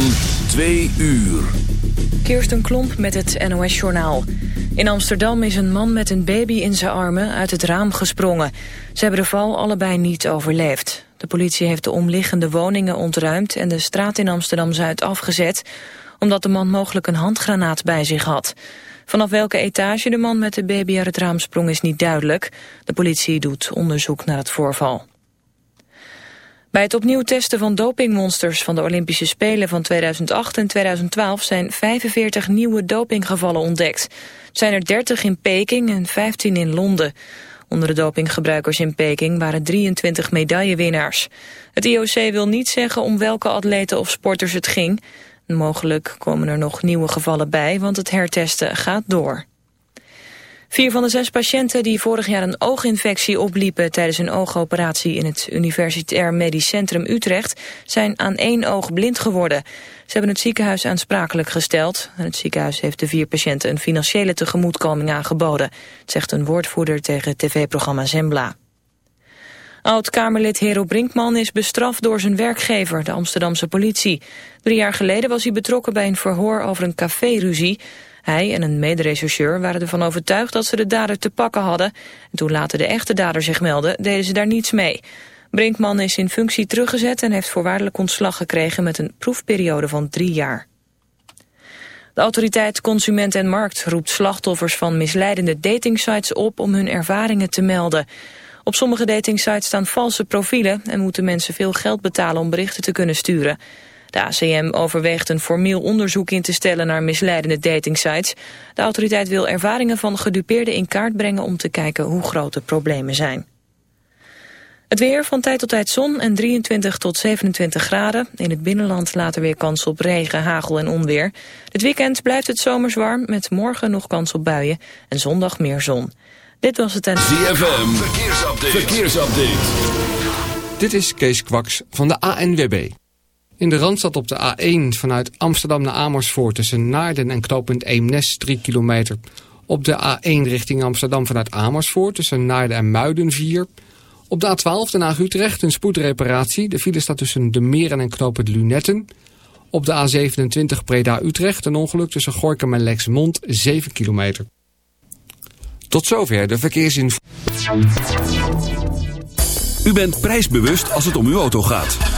van 2 uur. Kirsten Klomp met het NOS-journaal. In Amsterdam is een man met een baby in zijn armen uit het raam gesprongen. Ze hebben de val allebei niet overleefd. De politie heeft de omliggende woningen ontruimd... en de straat in Amsterdam-Zuid afgezet... omdat de man mogelijk een handgranaat bij zich had. Vanaf welke etage de man met de baby uit het raam sprong is niet duidelijk. De politie doet onderzoek naar het voorval. Bij het opnieuw testen van dopingmonsters van de Olympische Spelen van 2008 en 2012 zijn 45 nieuwe dopinggevallen ontdekt. Zijn er 30 in Peking en 15 in Londen. Onder de dopinggebruikers in Peking waren 23 medaillewinnaars. Het IOC wil niet zeggen om welke atleten of sporters het ging. Mogelijk komen er nog nieuwe gevallen bij, want het hertesten gaat door. Vier van de zes patiënten die vorig jaar een ooginfectie opliepen tijdens een oogoperatie in het Universitair Medisch Centrum Utrecht zijn aan één oog blind geworden. Ze hebben het ziekenhuis aansprakelijk gesteld. Het ziekenhuis heeft de vier patiënten een financiële tegemoetkoming aangeboden, zegt een woordvoerder tegen tv-programma Zembla. Oud-Kamerlid Hero Brinkman is bestraft door zijn werkgever, de Amsterdamse politie. Drie jaar geleden was hij betrokken bij een verhoor over een caféruzie. Hij en een mederechercheur waren ervan overtuigd dat ze de dader te pakken hadden. En toen later de echte dader zich meldde, deden ze daar niets mee. Brinkman is in functie teruggezet en heeft voorwaardelijk ontslag gekregen met een proefperiode van drie jaar. De autoriteit Consument en Markt roept slachtoffers van misleidende datingsites op om hun ervaringen te melden. Op sommige datingsites staan valse profielen en moeten mensen veel geld betalen om berichten te kunnen sturen. De ACM overweegt een formeel onderzoek in te stellen naar misleidende datingsites. De autoriteit wil ervaringen van gedupeerden in kaart brengen om te kijken hoe groot de problemen zijn. Het weer van tijd tot tijd zon en 23 tot 27 graden. In het binnenland later weer kans op regen, hagel en onweer. Dit weekend blijft het zomers warm met morgen nog kans op buien en zondag meer zon. Dit was het en... ZFM, verkeersupdate. verkeersupdate. Dit is Kees Kwaks van de ANWB. In de Randstad op de A1 vanuit Amsterdam naar Amersfoort tussen Naarden en knooppunt Eemnes 3 kilometer. Op de A1 richting Amsterdam vanuit Amersfoort tussen Naarden en Muiden 4. Op de A12 Den Haag Utrecht een spoedreparatie. De file staat tussen de Meren en knooppunt Lunetten. Op de A27 Preda Utrecht een ongeluk tussen Gorkum en Lexmond 7 kilometer. Tot zover de verkeersinformatie. U bent prijsbewust als het om uw auto gaat.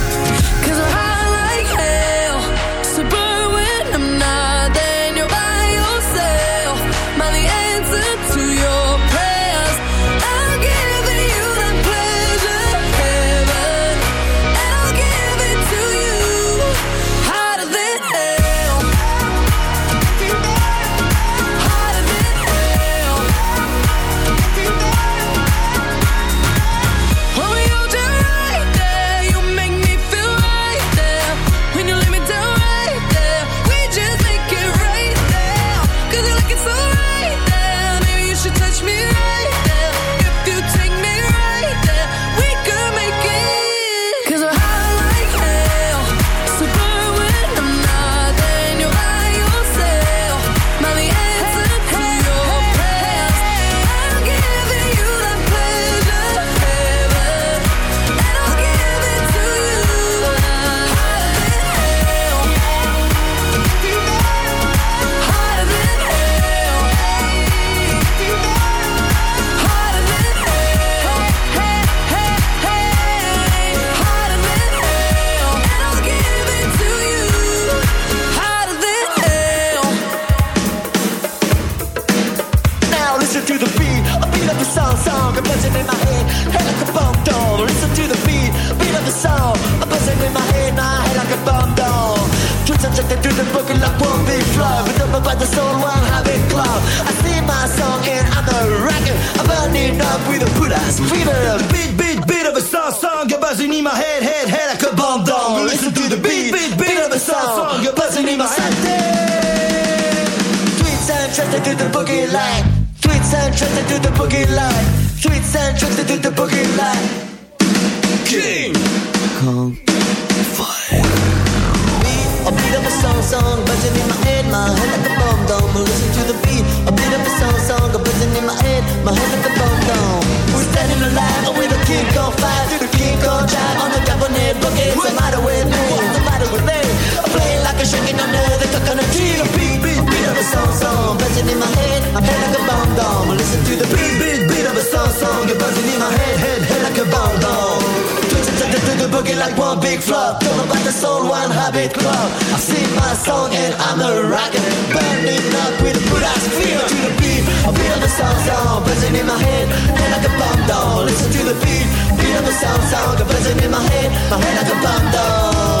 song and I'm a rocker. Burning up with a Buddha's feel to the beat. I feel the sound sound buzzing in my head. Head like a bomb doll. listen to the beat. Beat of the sound sound buzzing in my head. My head like a bomb doll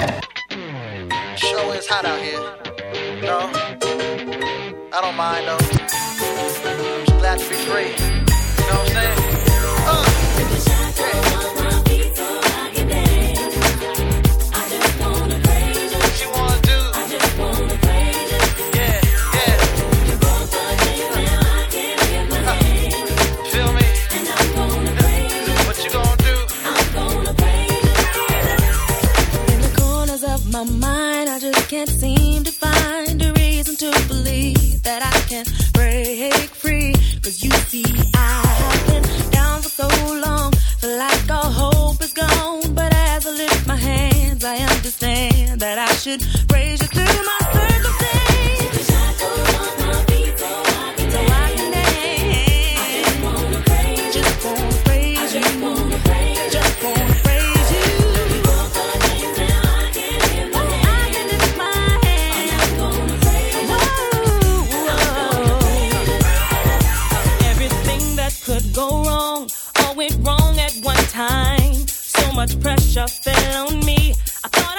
it's hot out here. no? I don't mind though. I'm just glad to be free. much pressure fell on me. I thought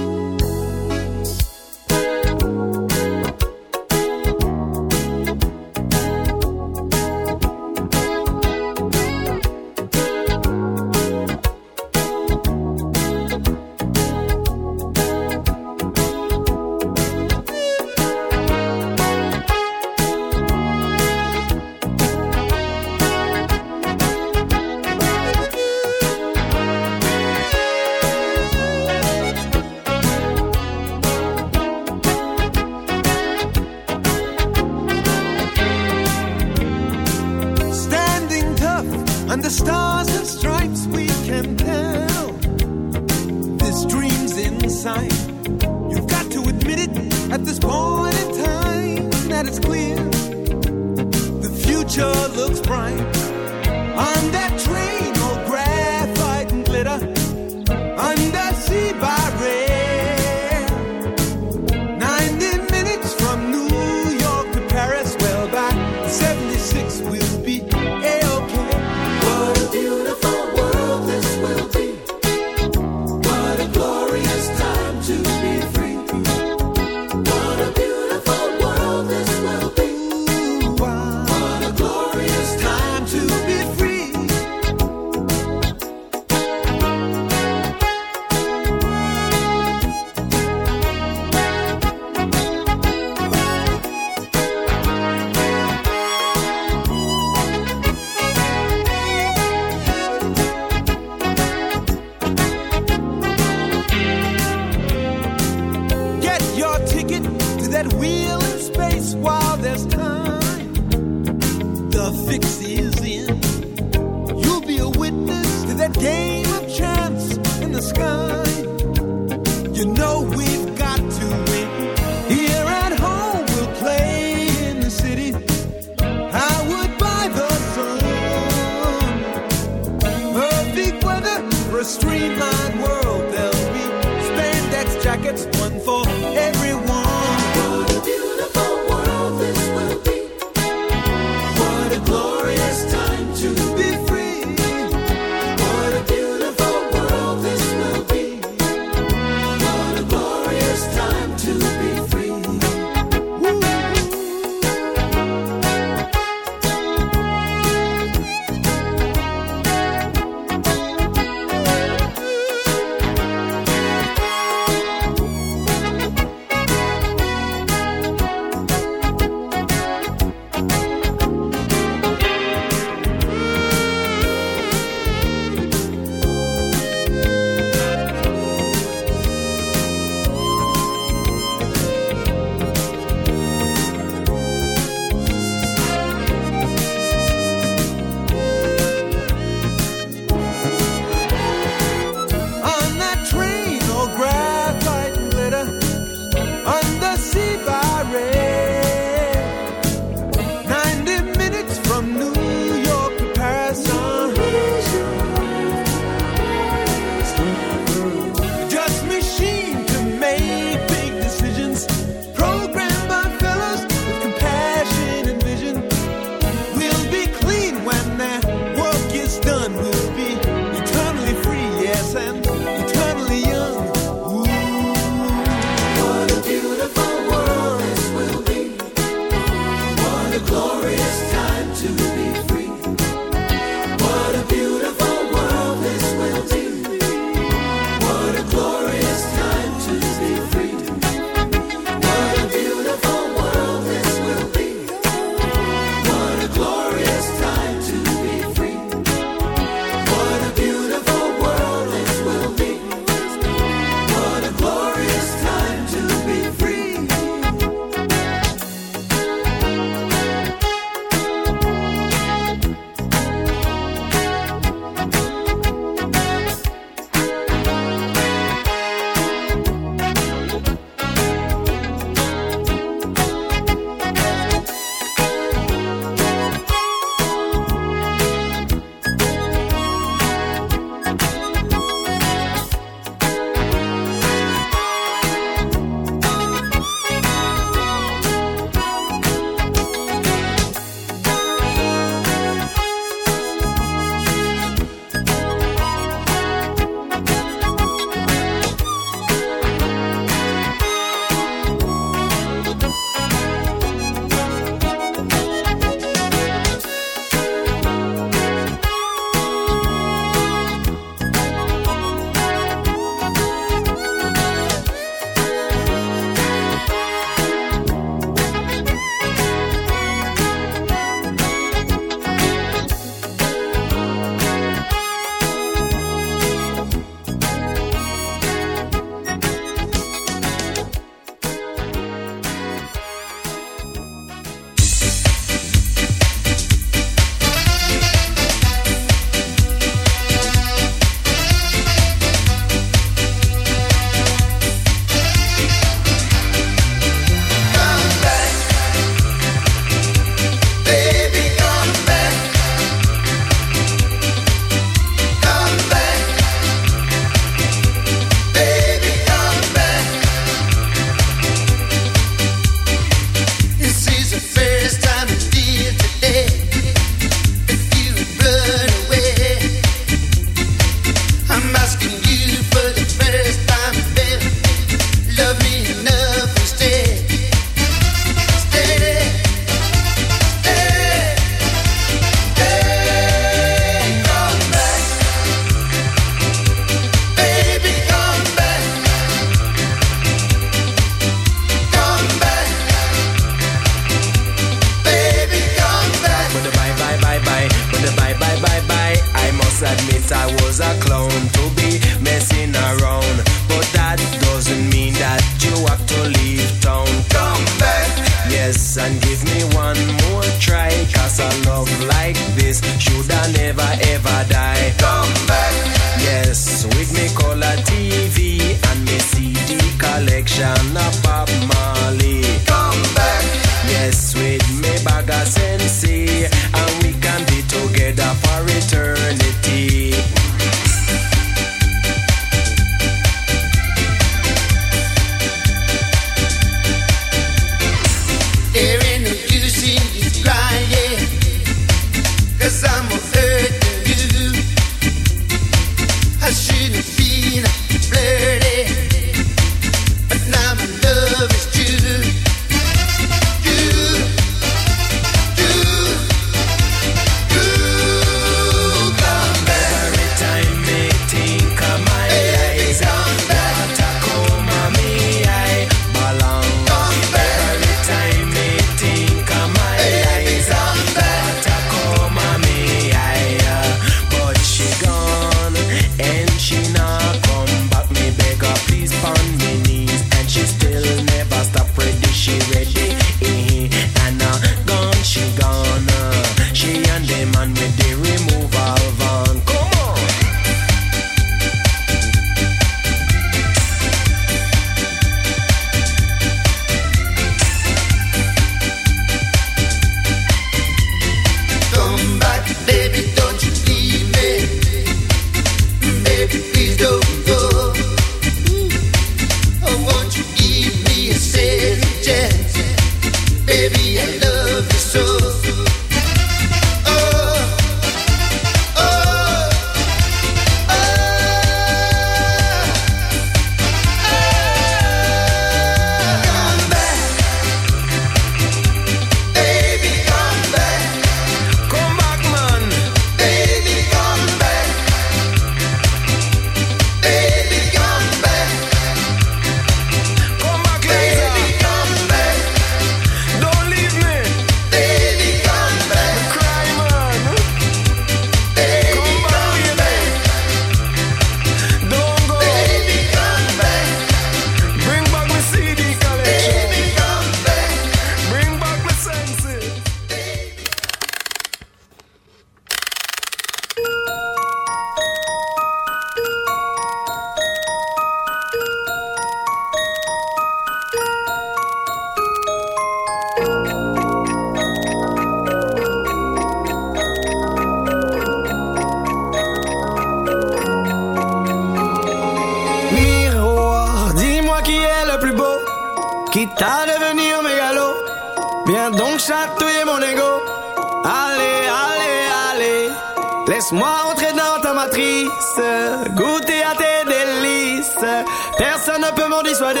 Allez,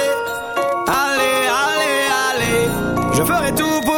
allez, allez, je ferai tout pour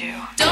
you. Don't